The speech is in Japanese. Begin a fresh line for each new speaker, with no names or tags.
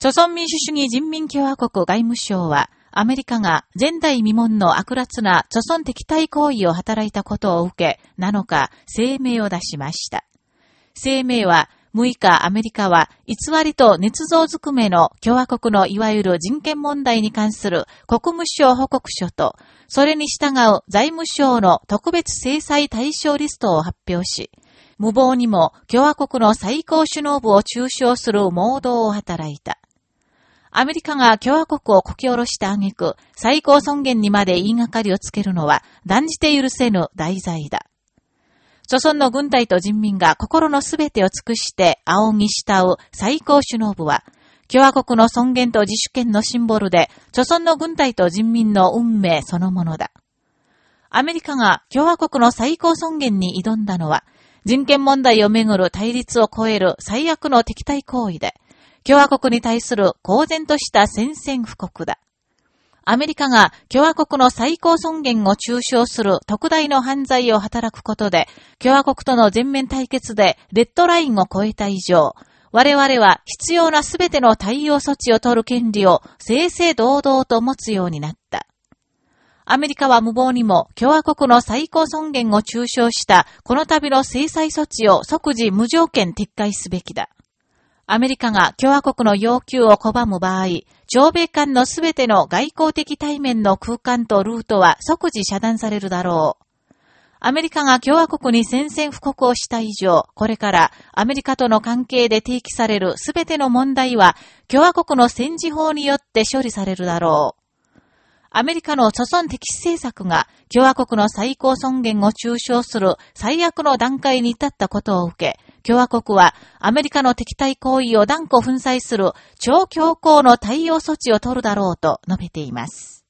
朝鮮民主主義人民共和国外務省は、アメリカが前代未聞の悪辣な朝鮮敵対行為を働いたことを受け、7日、声明を出しました。声明は、6日アメリカは偽りと捏造ずくめの共和国のいわゆる人権問題に関する国務省報告書と、それに従う財務省の特別制裁対象リストを発表し、無謀にも共和国の最高首脳部を中傷する盲導を働いた。アメリカが共和国をこき下ろした挙句、最高尊厳にまで言いがかりをつけるのは断じて許せぬ大罪だ。祖孫の軍隊と人民が心のすべてを尽くして仰ぎ慕う最高首脳部は、共和国の尊厳と自主権のシンボルで、祖孫の軍隊と人民の運命そのものだ。アメリカが共和国の最高尊厳に挑んだのは、人権問題をめぐる対立を超える最悪の敵対行為で、共和国に対する公然とした宣戦布告だ。アメリカが共和国の最高尊厳を中傷する特大の犯罪を働くことで、共和国との全面対決でレッドラインを超えた以上、我々は必要なすべての対応措置を取る権利を正々堂々と持つようになった。アメリカは無謀にも共和国の最高尊厳を中傷したこの度の制裁措置を即時無条件撤回すべきだ。アメリカが共和国の要求を拒む場合、朝米間のすべての外交的対面の空間とルートは即時遮断されるだろう。アメリカが共和国に宣戦布告をした以上、これからアメリカとの関係で提起されるすべての問題は共和国の戦時法によって処理されるだろう。アメリカの祖孫敵視政策が共和国の最高尊厳を中傷する最悪の段階に至ったことを受け、共和国はアメリカの敵対行為を断固粉砕する超強硬の対応措置を取るだろうと述べています。